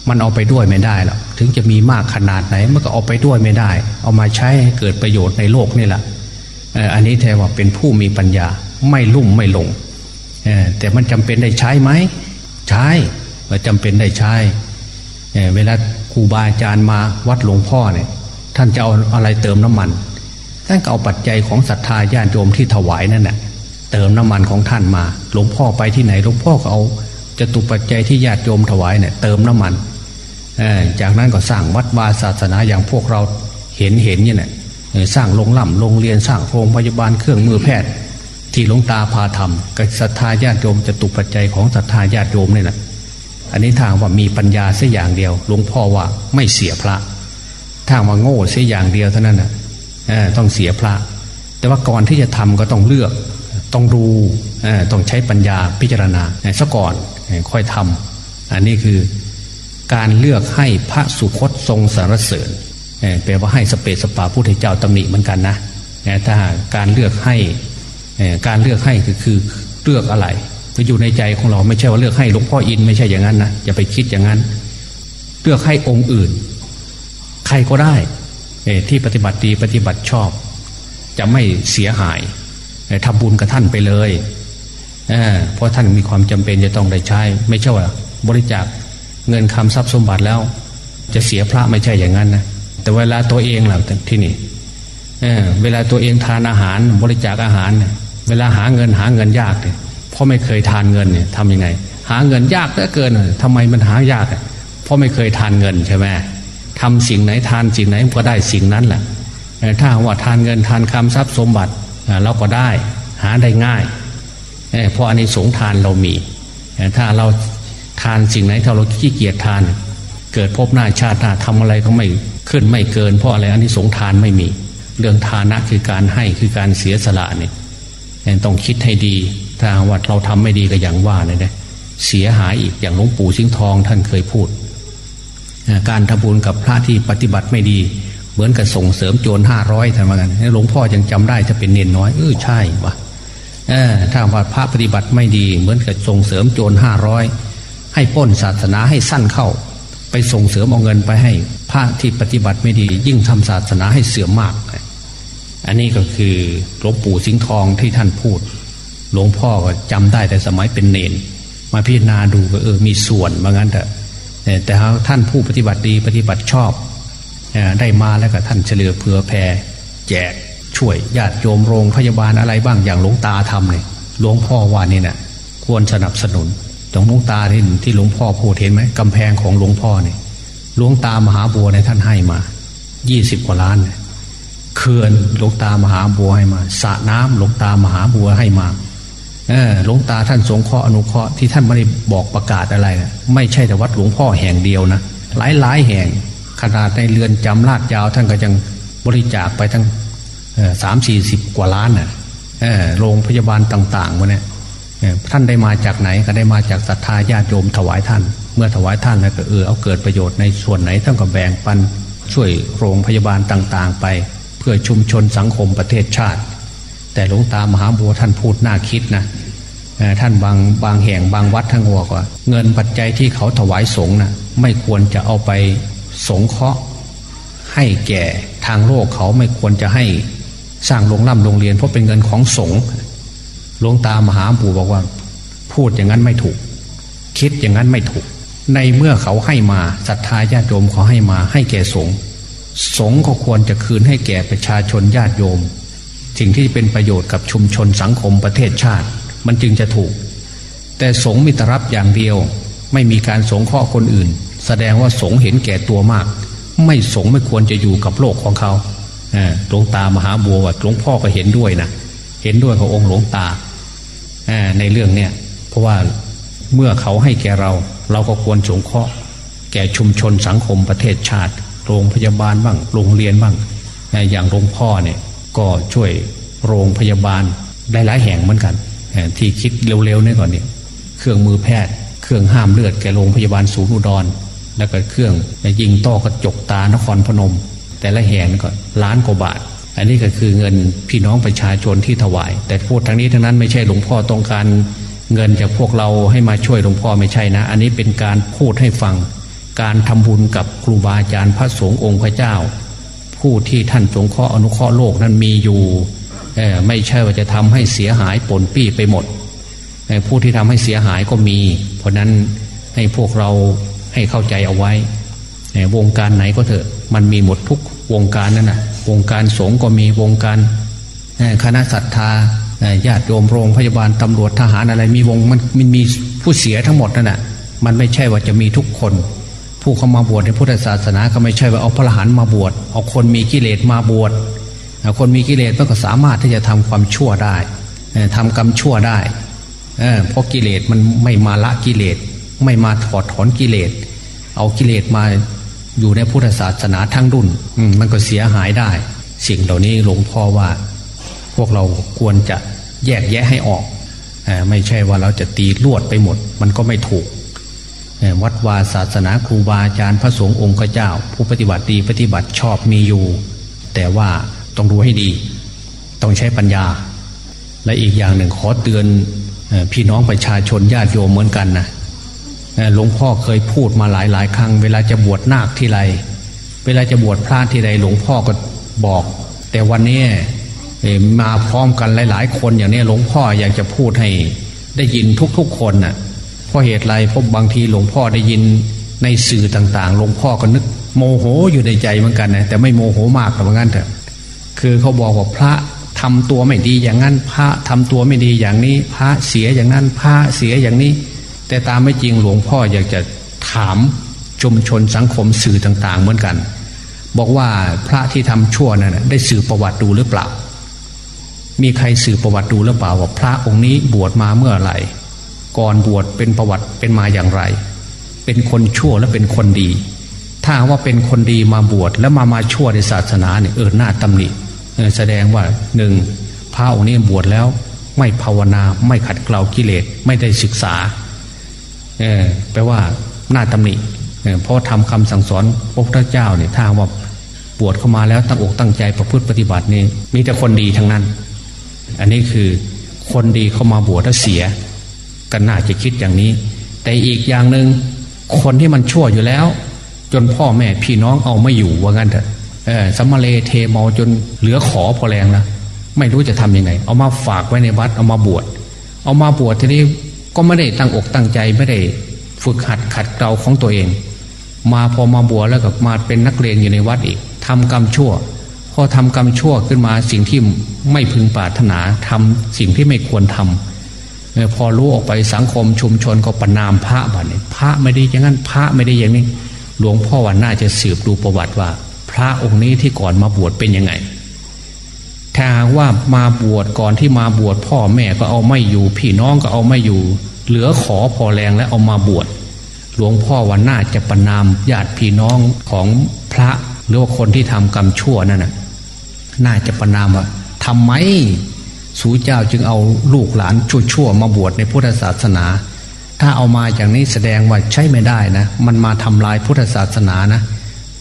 มันเอาไปด้วยไม่ได้หรอกถึงจะมีมากขนาดไหนมันก็เอาไปด้วยไม่ได้ เอามาใช้ให้เกิดประโยชน์ในโลกนี่แหละอันนี้แทว่าเป็นผู้มีปัญญาไม่ลุ่มไม่หลง แต่มันจำเป็นได้ใช้ไหมใช้ว่าจำเป็นได้ใช้เวลาครูบาอาจารย์มาวัดหลวงพ่อเนี่ย ท่านจะเอาอะไรเติมน้ำมันท่านก็เอาปัจจัยของศรัทธาญาติโยมที่ถวายนั่นแหละเติมน้ำมันของท่านมา หลวงพ่อไปที่ไหนหลวงพ่อก็เอาจะตุปัจจัยที่ญาติโยมถวายเนี่ยเติมน้ำมันจากนั้นก็สร้างวัดวาศาสนาอย่างพวกเราเห็นเห็นเนี่ยสร้างโรงล่ำโรงเรียนสร้างโรงพยาบาลเครื่องมือแพทย์ ที่หลวงตาพาทำกับศรัทธาญาติโยมจะตุปัจจัยของศรัทธาญาติโยมเนี่ยนะอันนี้ทางว่ามีปัญญาเสียอย่างเดียวหลวงพ่อว่าไม่เสียพระทางว่าโง่เสียอย่างเดียวเท่านั้นนะต้องเสียพระ แต่ว่าก่อนที่จะทำก็ต้องเลือก ต้องดูต้องใช้ปัญญาพิจารณาซะก่อนค่อยทำอันนี้คือการเลือกให้พระสุคตทรงสารเสริญแปลว่าให้สเปสปาพุทธเจ้าตำหนิเหมือนกันนะถ้าการเลือกให้ การเลือกให้คือคือเลือกอะไรก็อยู่ในใจของเราไม่ใช่ว่าเลือกให้หลวงพ่ออินไม่ใช่อย่างนั้นนะอย่าไปคิดอย่างนั้น เลือกให้องค์อื่น ใครก็ได้ที่ปฏิบัติดีปฏิบัติชอบ จะไม่เสียหายทำบุญกับท่านไปเลยเพราะท่านมีความจำเป็นจะต้องได้ใช้ ไม่ใช่ว่าบริจาคเงินคำทรัพย์สมบัติแล้ว จะเสียพระไม่ใช่อย่างนั้นนะแต่เวลาตัวเองล่ะที่นี่เเวลาตัวเองทานอาหารบริจาคอาหารเเวลาหาเงินหาเงินยากเลยเพราะไม่เคยทานเงินเนี่ยทำยังไง หาเงินยากเหลือเกินทำไมมันหายากเพราะไม่เคยทานเงินใช่ไหมทำสิ่งไหนทานสิ่งไหนก็ได้สิ่งนั้นแหละถ้าว่าทานเงินทานคำทรัพย์สมบัติเราก็ได้หาได้ง่ายเพราะอันนี้สงทานเรามี ถ้าเราทานสิ่งไหนถ้าเราขี้เกียจทาน เกิดพบหน้าชาติหน้าทำอะไรก็ไม่ขึ้นไม่เกิน เพราะอะไรอันนี้สงทานไม่มี เรื่องทานะคือการให้คือการเสียสละเนี่ย ต้องคิดให้ดี ถ้าวัดเราทำไม่ดีก็อย่างว่าเลยนะเสียหายอีกอย่างหลวงปู่สิงห์ทองท่านเคยพูด การทำบุญกับพระที่ปฏิบัติไม่ดี เหมือนกับส่งเสริมโจรห้าร้อยท่านว่ากันหลวงพ่อยังจำได้จะเป็นเนนน้อยเออใช่วะถ้าว่าพระปฏิบัติไม่ดี เหมือนกับส่งเสริมโจรห้าร้อยให้ป้นศาสนาให้สั้นเข้า ไปส่งเสริมเอาเงินไปให้ พระที่ปฏิบัติไม่ดี ยิ่งทำศาสนาให้เสื่อมมาก อันนี้ก็คือหลวงปู่สิงห์ทองที่ท่านพูด หลวงพ่อก็จำได้แต่สมัยเป็นเนน มาพิจารณาดูก็เออมีส่วนว่างั้นเถอะแต่ท่านผู้ปฏิบัติดีปฏิบัติชอบ ได้มาแล้วก็ท่านเฉลือเผื่อแผ่แจกช่วยญาติโยมโรงพยาบาลอะไรบ้างอย่างหลวงตาทำเนี่ยหลวงพ่อว่านี่นะควรสนับสนุนตรงหลวงตาที่ที่หลวงพ่อพูดเห็นไหมกำแพงของหลวงพ่อเนี่ยหลวงตามหาบัวในท่านให้มายี่สิบกว่าล้านเเขื่อนหลวงตามหาบัวให้มาสระน้ำหลวงตามหาบัวให้มาเออหลวงตาท่านสงเคราะห์อนุเคราะห์ที่ท่านไม่ได้บอกประกาศอะไรนะไม่ใช่แต่วัดหลวงพ่อแห่งเดียวนะหลายหลายแห่งขนาดในเรือนจำลาดยาวท่านก็ยังบริจาคไปทั้งสามสี่สิบกว่าล้านน่ะโรงพยาบาลต่างๆวะเนี่ยท่านได้มาจากไหนก็ได้มาจากศรัทธาญาติโยมถวายท่าน เมื่อถวายท่านแล้วก็เออเอาเกิดประโยชน์ในส่วนไหนท่านก็แบ่งปันช่วยโรงพยาบาลต่างๆไป พื่อชุมชนสังคมประเทศชาติ แต่หลวงตามหาบัวท่านพูดน่าคิดนะท่านบางบางแห่งบางวัดทั้งหัวก็เงินปัจจัยที่เขาถวายสงฆ์นะไม่ควรจะเอาไปสงเคราะห์ให้แก่ทางโลกเขาไม่ควรจะให้สร้างโรงล่ำโรงเรียน เพราะเป็นเงินของสงฆ์หลวงตามหาปู่บอกว่า พูดอย่างนั้นไม่ถูก คิดอย่างนั้นไม่ถูก ในเมื่อเขาให้มาศรัทธาญาติโยมเขาให้มาให้แก่สงฆ์ สงฆ์ก็ควรจะคืนให้แก่ประชาชนญาติโยม สิ่งที่เป็นประโยชน์กับชุมชนสังคมประเทศชาติ มันจึงจะถูก แต่สงฆ์มีตรับอย่างเดียว ไม่มีการสงเคราะห์คนอื่น แสดงว่าสงฆ์เห็นแก่ตัวมาก ไม่สงฆ์ไม่ควรจะอยู่กับโลกของเขาหลวงตามหาบัวหลวงพ่อก็เห็นด้วยนะเห็นด้วยขององค์หลวงตาในเรื่องเนี้ยเพราะว่าเมื่อเขาให้แก่เรา เราก็ควรสงเคราะห์แก่ชุมชนสังคมประเทศชาติ โรงพยาบาลบ้างโรงเรียนบ้าง อย่างหลวงพ่อเนี่ยก็ช่วยโรงพยาบาลได้หลายแห่งเหมือนกัน ที่คิดเร็วๆนี่ก่อนเนี่ยเครื่องมือแพทย์ เครื่องห้ามเลือดแก่โรงพยาบาลศูนย์อุดร แล้วก็เครื่องยิงต่อกระจกตานครพนม แต่ละแห่งก็ล้านกว่าบาท อันนี้ก็คือเงินพี่น้องประชาชนที่ถวาย แต่พูดทางนี้ทั้งนั้นไม่ใช่หลวงพ่อต้องการเงินจากพวกเราให้มาช่วยหลวงพ่อไม่ใช่นะ อันนี้เป็นการพูดให้ฟัง การทำบุญกับครูบาอาจารย์พระสงฆ์องค์พระเจ้า ผู้ที่ท่านสงเคราะห์อนุเคราะห์โลกนั้นมีอยู่ไม่ใช่ว่าจะทำให้เสียหายปนปี้ไปหมด ผู้ที่ทำให้เสียหายก็มี เพราะนั้นให้พวกเราให้เข้าใจเอาไว้ วงการไหนก็เถอะมันมีหมดทุกวงการนั่นนะวงการสงฆ์ก็มีวงการคณะศรัทธาญาติโยมโรงพยาบาลตำรวจทหารอะไรมีวงมันมันมีผู้เสียทั้งหมดนั่นแหะมันไม่ใช่ว่าจะมีทุกคน ผู้เข้ามาบวชในพุทธศาสนาก็ไม่ใช่ว่าเอาพระหันมาบวชเอาคนมีกิเลสมาบวชคนมีกิเลสมันก็สามารถที่จะทำความชั่วได้ทำกรรมชั่วได้เพราะกิเลสมันไม่มาละกิเลสไม่มาถอดถอนกิเลสเอากิเลสมาอยู่ในพุทธศาสนาทั้งรุ่นมันก็เสียหายได้ สิ่งเหล่านี้หลวงพ่อว่า พวกเราควรจะแยกแยะให้ออกไม่ใช่ว่าเราจะตีลวดไปหมด มันก็ไม่ถูก วัดวาศาสนาครูบาอาจารย์พระสงฆ์องค์เจ้า ผู้ปฏิบัติดีปฏิบัติชอบมีอยู่ แต่ว่าต้องรู้ให้ดี ต้องใช้ปัญญา และอีกอย่างหนึ่งขอเตือนพี่น้องประชาชนญาติโยมเหมือนกันนะหลวงพ่อเคยพูดมาหลายหลายครั้ง เวลาจะบวชนาคที่ไร เวลาจะบวชพระที่ไรหลวงพ่อก็บอก แต่วันนี้มาพร้อมกันหลาย ๆ คนอย่างนี้หลวงพ่ออยากจะพูดให้ได้ยินทุกๆคนน่ะ ราะเหตุไรเพราะบางทีหลวงพ่อได้ยินในสื่อต่างๆ หลวงพ่อก็นึกโมโหอยู่ในใจเหมือนกันนะแต่ไม่โมโหมากแต่ว่างั้นเถอะคือเขาบอกว่าพระทำตัวไม่ดีอย่างนั้นพระทำตัวไม่ดีอย่างนี้ พระเสียอย่างนั้นพระเสียอย่างนี้ แต่ตามไม่จริงหลวงพ่ออยากจะถามชุมชนสังคมสื่อต่างๆ เหมือนกัน บอกว่าพระที่ทำชั่วนั้นได้สื่อประวัติดูหรือเปล่า มีใครสื่อประวัติดูหรือเปล่าว่าพระองค์นี้บวชมาเมื่อไหร่ ก่อนบวชเป็นประวัติเป็นมาอย่างไร เป็นคนชั่วและเป็นคนดี ถ้าว่าเป็นคนดีมาบวชแล้วมามาชั่วในศาสนาเนี่ยเออหน้าตำหนิแสดงว่าหนึ่งพระองค์นี้บวชแล้วไม่ภาวนาไม่ขัดเกลากิเลสไม่ได้ศึกษาเออแปลว่าหน้าตำหนิเพราะทำคำสั่งสอนพระพุทธเจ้าเนี่ยถ้าว่าบวชเข้ามาแล้วตั้งอกตั้งใจประพฤติปฏิบัตินี่มีแต่คนดีทั้งนั้น อันนี้คือคนดีเข้ามาบวชแล้วเสีย ก็น่าจะคิดอย่างนี้ แต่อีกอย่างหนึ่งคนที่มันชั่วอยู่แล้ว จนพ่อแม่พี่น้องเอาไม่อยู่ว่างั้นเถอะสัมมาเลเทเมาจนเหลือขอพอแรงแล้วไม่รู้จะทํำยังไง เอามาฝากไว้ในวัดเอามาบวชเอามาบวชทีนี้ก็ไม่ได้ตั้งอกตั้งใจไม่ได้ฝึกหัดขัดเกลาของตัวเอง มาพอมาบวชแล้วก็มาเป็นนักเรียนอยู่ในวัดอีกทำกรรมชั่วพอทำกรรมชั่วขึ้นมาสิ่งที่ไม่พึงปรารถนาทำสิ่งที่ไม่ควรทำ พอรู้ออกไปสังคมชุมชนก็ประนามพระบ้านี้พระไม่ดีอย่างนั้นพระไม่ได้อย่างนี้ หลวงพ่อวันน่าจะสืบดูประวัติว่า พระองค์นี้ที่ก่อนมาบวชเป็นยังไงถ้าว่ามาบวชก่อนที่มาบวชพ่อแม่ก็เอาไม่อยู่ พี่น้องก็เอาไม่อยู่ เหลือขอพอแรงแล้วเอามาบวชหลวงพ่อวันน่าจะประนามญาติพี่น้องของพระหรือว่าคนที่ทำกรรมชั่วนั่นน่ะน่าจะประนามว่าทำไม สูเจ้าจึงเอาลูกหลานชั่วๆมาบวชในพุทธศาสนา ถ้าเอามาอย่างนี้แสดงว่าใช่ไม่ได้นะ มันมาทำลายพุทธศาสนานะ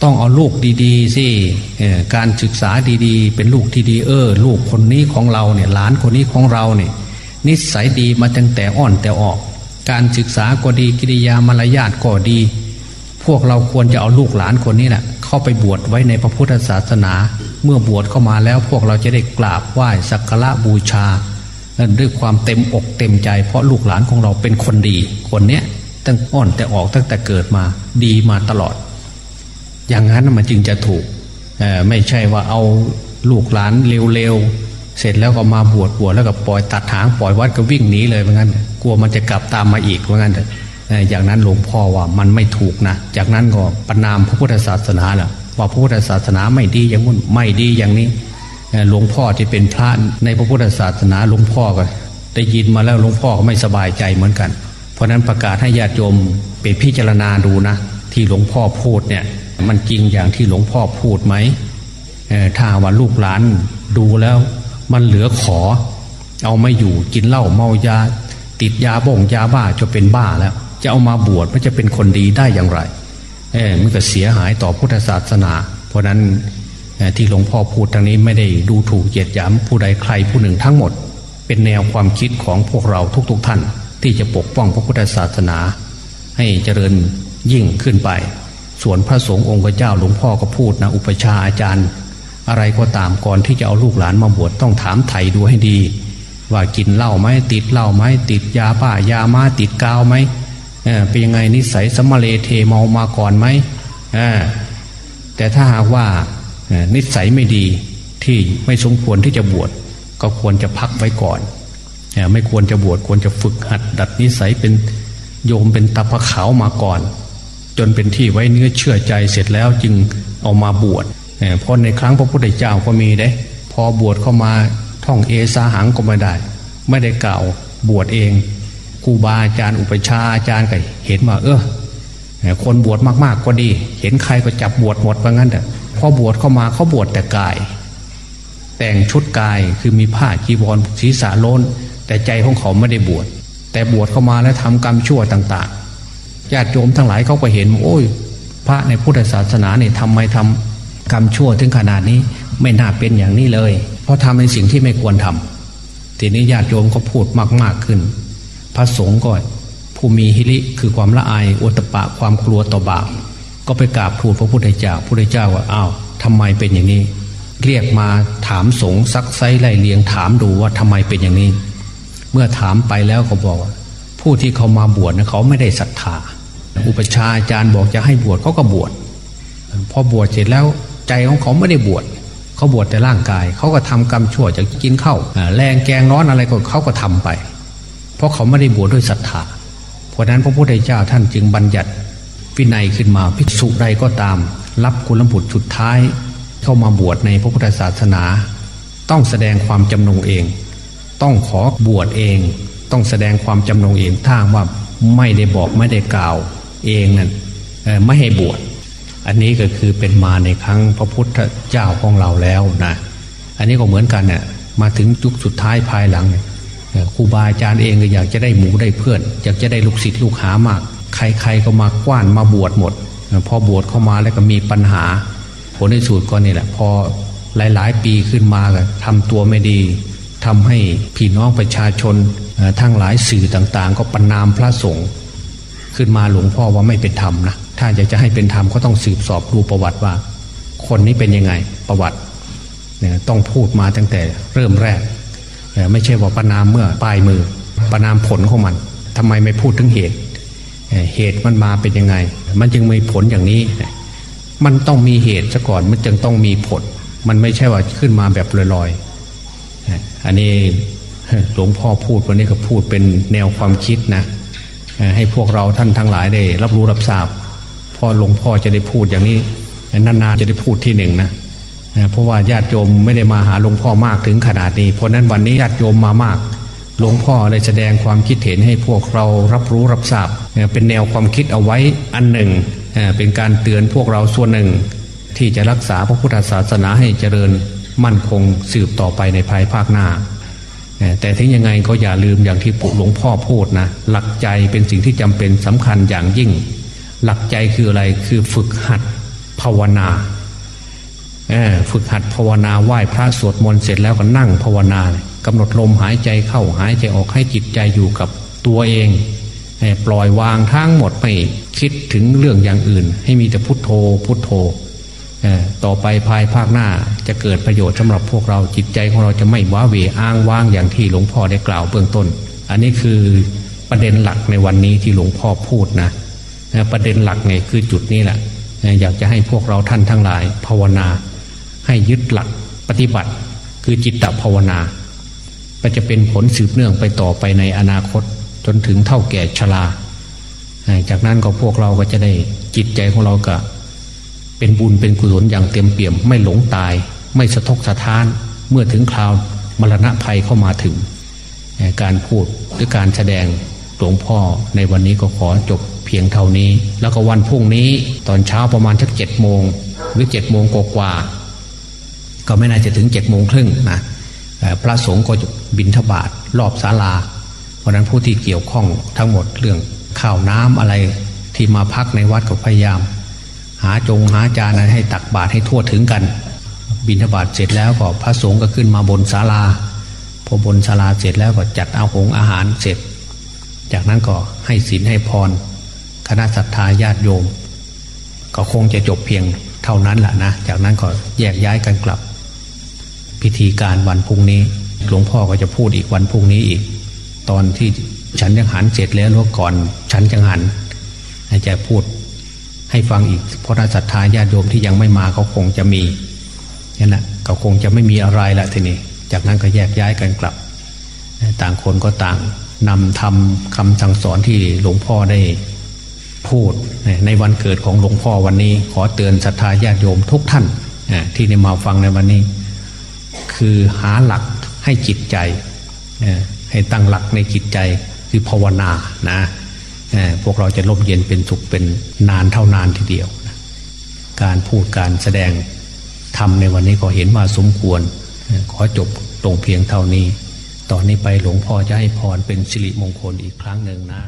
ต้องเอาลูกดีๆสิการศึกษาดีๆ เป็นลูกที่ดีเออ ลูกคนนี้ของเราเนี่ยหลานคนนี้ของเราเนี่ยนิสัยดีมาตั้งแต่อ่อนแต่ออก การศึกษาก็ดีกิริยามารยาทก็ดี พวกเราควรจะเอาลูกหลานคนนี้แหละเข้าไปบวชไว้ในพระพุทธศาสนา เมื่อบวชเข้ามาแล้วพวกเราจะได้กราบไหว้สักการะบูชาด้วยความเต็มอกเต็มใจ เพราะลูกหลานของเราเป็นคนดี คนเนี้ยตั้งอ่อนแต่ออกตั้งแต่เกิดมาดีมาตลอด อย่างนั้นมันจึงจะถูกไม่ใช่ว่าเอาลูกหลานเร็วๆ เสร็จแล้วก็มาบวชบวชแล้วก็ปล่อยตัดหางปล่อยวัดก็วิ่งหนีเลยเหมือนกันกลัวมันจะกลับตามมาอีกเหมือนกันอย่างนั้นหลวงพ่อว่ามันไม่ถูกนะ จากนั้นก็ประนามพระพุทธศาสนาแหละ ว่าพระพุทธศาสนาไม่ดีอย่างนู้นไม่ดีอย่างนี้หลวงพ่อที่เป็นพระในพระพุทธศาสนาหลวงพ่อก็ได้ยินมาแล้วหลวงพ่อก็ไม่สบายใจเหมือนกัน เพราะนั้นประกาศให้ญาติโยมไปพิจารณาดูนะ ที่หลวงพ่อพูดเนี่ย มันจริงอย่างที่หลวงพ่อพูดไหมถ้าว่าลูกหลานดูแล้วมันเหลือขอ เอาไม่อยู่กินเหล้าเมายา ติดยาบ่งยาบ้าจะเป็นบ้าแล้ว จะเอามาบวชมันจะเป็นคนดีได้อย่างไร มันก็เสียหายต่อพุทธศาสนา เพราะนั้นที่หลวงพ่อพูดทางนี้ไม่ได้ดูถูกเหยียดหยามผู้ใดใครผู้หนึ่งทั้งหมด เป็นแนวความคิดของพวกเราทุกๆทท่าน ที่จะปกป้องพระพุทธศาสนา ให้เจริญยิ่งขึ้นไป ส่วนพระสงฆ์องค์เจ้าหลวงพ่อก็พูดนะอุปชาอาจารย์ อะไรก็ตามก่อนที่จะเอาลูกหลานมาบวชต้องถามไถ่ดูให้ดี ว่ากินเหล้าไหมติดเหล้าไหมติดยาบ้ายามาติดกาวไหม เป็นยังไงนิสัยสมเลเทเมามาก่อนไหมแต่ถ้าหากว่านิสัยไม่ดีที่ไม่สมควรที่จะบวชก็ควรจะพักไว้ก่อนไม่ควรจะบวชควรจะฝึกหัด ดัดนิสัยเป็นโยมเป็นตาพะขาวมาก่อน จนเป็นที่ไว้เนื้อเชื่อใจเสร็จแล้วจึงเอามาบวชเพราะในครั้งพระพุทธเจ้าก็มีได้พอบวชเข้ามาท่องเอสาหังก็ไม่ได้ ไม่ได้กล่าวบวชเอง ครูบาอาจารย์อุปชาอาจารย์ก็เห็นว่าเออคนบวชมากๆก็ดี เห็นใครก็จับบวชหมดว่างั้นแต่พอบวชเข้ามาเขาบวชแต่กาย แต่งชุดกายคือมีผ้าจีวรศีรษะโลนแต่ใจของเขาไม่ได้บวชแต่บวชเข้ามาแล้วทำกรรมชั่วต่างๆญาติโยมทั้งหลายเขาก็เห็น โอ้ย พระในพุทธศาสนาเนี่ยทำไมทำกรรมชั่วถึงขนาดนี้ไม่น่าเป็นอย่างนี้เลย เพราะทำในสิ่งที่ไม่ควรทำทีนี้ญาติโยมก็พูดมากๆขึ้น พระสงฆ์ก็ผู้มีฮิริคือความละอายอุตปะความกลัวต่อบาปก็ไปกราบทูลพระพุทธเจ้าพระพุทธเจ้าว่าอ้าวทำไมเป็นอย่างนี้ เรียกมาถามสงซักไซไล่เลียงถามดูว่าทำไมเป็นอย่างนี้ เมื่อถามไปแล้วเขาบอกว่า ผู้ที่เขามาบวชนะเขาไม่ได้ศรัทธา อุปชาอาจารย์บอกจะให้บวชเขาก็บวชพอบวชเสร็จแล้วใจของเขาไม่ได้บวชเขาบวชแต่ร่างกาย เขาก็ทำกรรมชั่วจะกินข้าวแรงแกงร้อนอะไรก็เขาก็ทำไป เพราะเขาไม่ได้บวชด้วยศรัทธา เพราะนั้นพระพุทธเจ้าท่านจึงบัญญัติวินัยขึ้นมาภิกษุใดก็ตาม รับคุณลบุตรสุดท้าย เข้ามาบวชในพระพุทธศาสนา ต้องแสดงความจำนงเอง ต้องขอบวชเอง ต้องแสดงความจำนงเองถ้าว่าไม่ได้บอกไม่ได้กล่าวเองนั่นไม่ให้บวชอันนี้ก็คือเป็นมาในครั้งพระพุทธเจ้าของเราแล้วนะ อันนี้ก็เหมือนกันเนี่ยมาถึงยุคสุดท้ายภายหลังเนี่ย ครูบาอาจารย์เองก็อยากจะได้หมูได้เพื่อน อยากจะได้ลูกศิษย์ลูกหามาก ใครๆก็มากว้านมาบวชหมด พอบวชเข้ามาแล้วก็มีปัญหา ผลในสุดก็นี่แหละพอหลาย ๆ ปีขึ้นมาก็ทำตัวไม่ดีทำให้พี่น้องประชาชนทั้งหลายสื่อต่างๆ ก็ปนามพระสงฆ์ขึ้นมาหลวงพ่อว่าไม่เป็นธรรมนะถ้าอยากจะให้เป็นธรรมก็ต้องสืบสอบดูประวัติว่า คนนี้เป็นยังไงประวัติเนี่ยต้องพูดมาตั้งแต่เริ่มแรก ไม่ใช่ว่าประนามเมื่อปลายมือ ประนามผลของมันทำไมไม่พูดถึงเหตุ เหตุมันมาเป็นยังไง มันจึงมีผลอย่างนี้ มันต้องมีเหตุซะก่อนมันจึงต้องมีผล มันไม่ใช่ว่าขึ้นมาแบบลอยๆอันนี้หลวงพ่อพูดวันนี้ก็พูดเป็นแนวความคิดนะให้พวกเราท่านทั้งหลายได้ รับรู้รับทราบพอหลวงพ่อจะได้พูดอย่างนี้นานๆจะได้พูดที่หนึ่งนะ เพราะว่าญาติโยมไม่ได้มาหาหลวงพ่อมากถึงขนาดนี้ เพราะนั้นวันนี้ญาติโยมมามากหลวงพ่อเลยแสดงความคิดเห็นให้พวกเรารับรู้รับทราบเป็นแนวความคิดเอาไว้อันหนึ่ง เป็นการเตือนพวกเราส่วนหนึ่ง ที่จะรักษาพระพุทธศาสนาให้เจริญมั่นคงสืบต่อไปในภายภาคหน้า แต่ถึงยังไงก็อย่าลืมอย่างที่ปุหลวงพ่อพูดนะหลักใจเป็นสิ่งที่จำเป็นสำคัญอย่างยิ่ง หลักใจคืออะไรคือฝึกหัดภาวนา ฝึกหัดภาวนาไหว้พระสวดมนต์เสร็จแล้วก็นั่งภาวนากำหนดลมหายใจเข้าหายใจออกให้จิตใจอยู่กับตัวเองปล่อยวางทั้งหมดไม่คิดถึงเรื่องอย่างอื่น ให้มีแต่พุทโธพุทโธต่อไปภายภาคหน้าจะเกิดประโยชน์สำหรับพวกเราจิตใจของเราจะไม่ว้าเหวอ้างว้างอย่างที่หลวงพ่อได้กล่าวเบื้องต้น อันนี้คือประเด็นหลักในวันนี้ที่หลวงพ่อพูดนะประเด็นหลักไงคือจุดนี้แหละอยากจะให้พวกเราท่านทั้งหลายภาวนา ให้ยึดหลักปฏิบัติ คือจิตตภาวนา ก็จะเป็นผลสืบเนื่องไปต่อไปในอนาคตจนถึงเท่าแก่ชราจากนั้นก็พวกเราก็จะได้จิตใจของเราก็ เป็นบุญเป็นกุศลอย่างเต็มเปี่ยม ไม่หลงตาย ไม่สะทกสะท้านเมื่อถึงคราวมรณะภัยเข้ามาถึง การพูดหรือการแสดงหลวงพ่อในวันนี้ก็ขอจบเพียงเท่านี้ แล้วก็วันพรุ่งนี้ตอนเช้าประมาณสักเจ็ดโมงหรือเจ็ดโมงกว่า ก็ไม่น่าจะถึงเจ็ดโมงครึ่งนะพระสงฆ์ก็จะบินทบาทรอบศาลา เพราะนั้นผู้ที่เกี่ยวข้องทั้งหมดเรื่องข้าวน้ำอะไรที่มาพักในวัดก็พยายาม หาจงหาจานให้ตักบาตรให้ทั่วถึงกัน บิณฑบาตเสร็จแล้วก็พระสงฆ์ก็ขึ้นมาบนศาลาพอบนศาลาเสร็จแล้วก็จัดเอาหงอาหารเสร็จ จากนั้นก็ให้ศีลให้พร คณะศรัทธาญาติโยม ก็คงจะจบเพียงเท่านั้นแหละนะ จากนั้นก็แยกย้ายกันกลับ พิธีการวันพรุ่งนี้ หลวงพ่อก็จะพูดอีกวันพรุ่งนี้อีก ตอนที่ฉันยังหันเสร็จแล้วก่อน ฉันยังหันจะพูดให้ฟังอีก เพราะศรัทธาญาติโยมที่ยังไม่มาเขาคงจะมีนั่นแหละเขาคงจะไม่มีอะไรละทีนี้จากนั้นก็แยกย้ายกันกลับ ต่างคนก็ต่างนำทำคำสั่งสอนที่หลวงพ่อได้พูดในวันเกิดของหลวงพ่อวันนี้ ขอเตือนศรัทธาญาติโยมทุกท่านที่ได้มาฟังในวันนี้ คือหาหลักให้จิตใจให้ตั้งหลักในจิตใจคือภาวนานะพวกเราจะร่มเย็นเป็นสุขเป็นนานเท่านานทีเดียว การพูดการแสดงทำในวันนี้ก็เห็นว่าสมควร ขอจบตรงเพียงเท่านี้ ตอนนี้ไปหลวงพ่อจะให้พรเป็นสิริมงคลอีกครั้งหนึ่งนะ